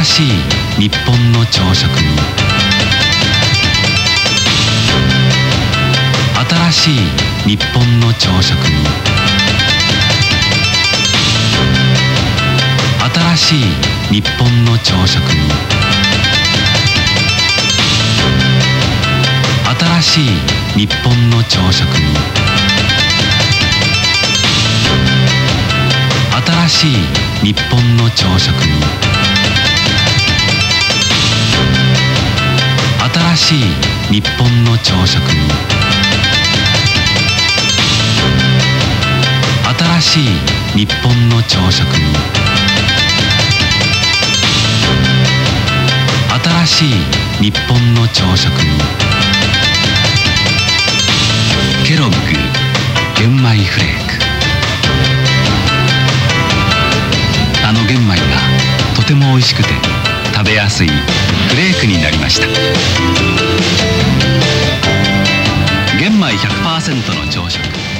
新しい日本の朝食に。新しい日本の朝食に。新しい日本の朝食に。新しい日本の朝食に新しい日本の朝食に新しい日本の朝食に新しい日本の朝食に新しい日本の朝食にケロッグ玄米フレーク。あの玄米がとても美味しくて食べやすいフレークになりました。玄米100%の朝食。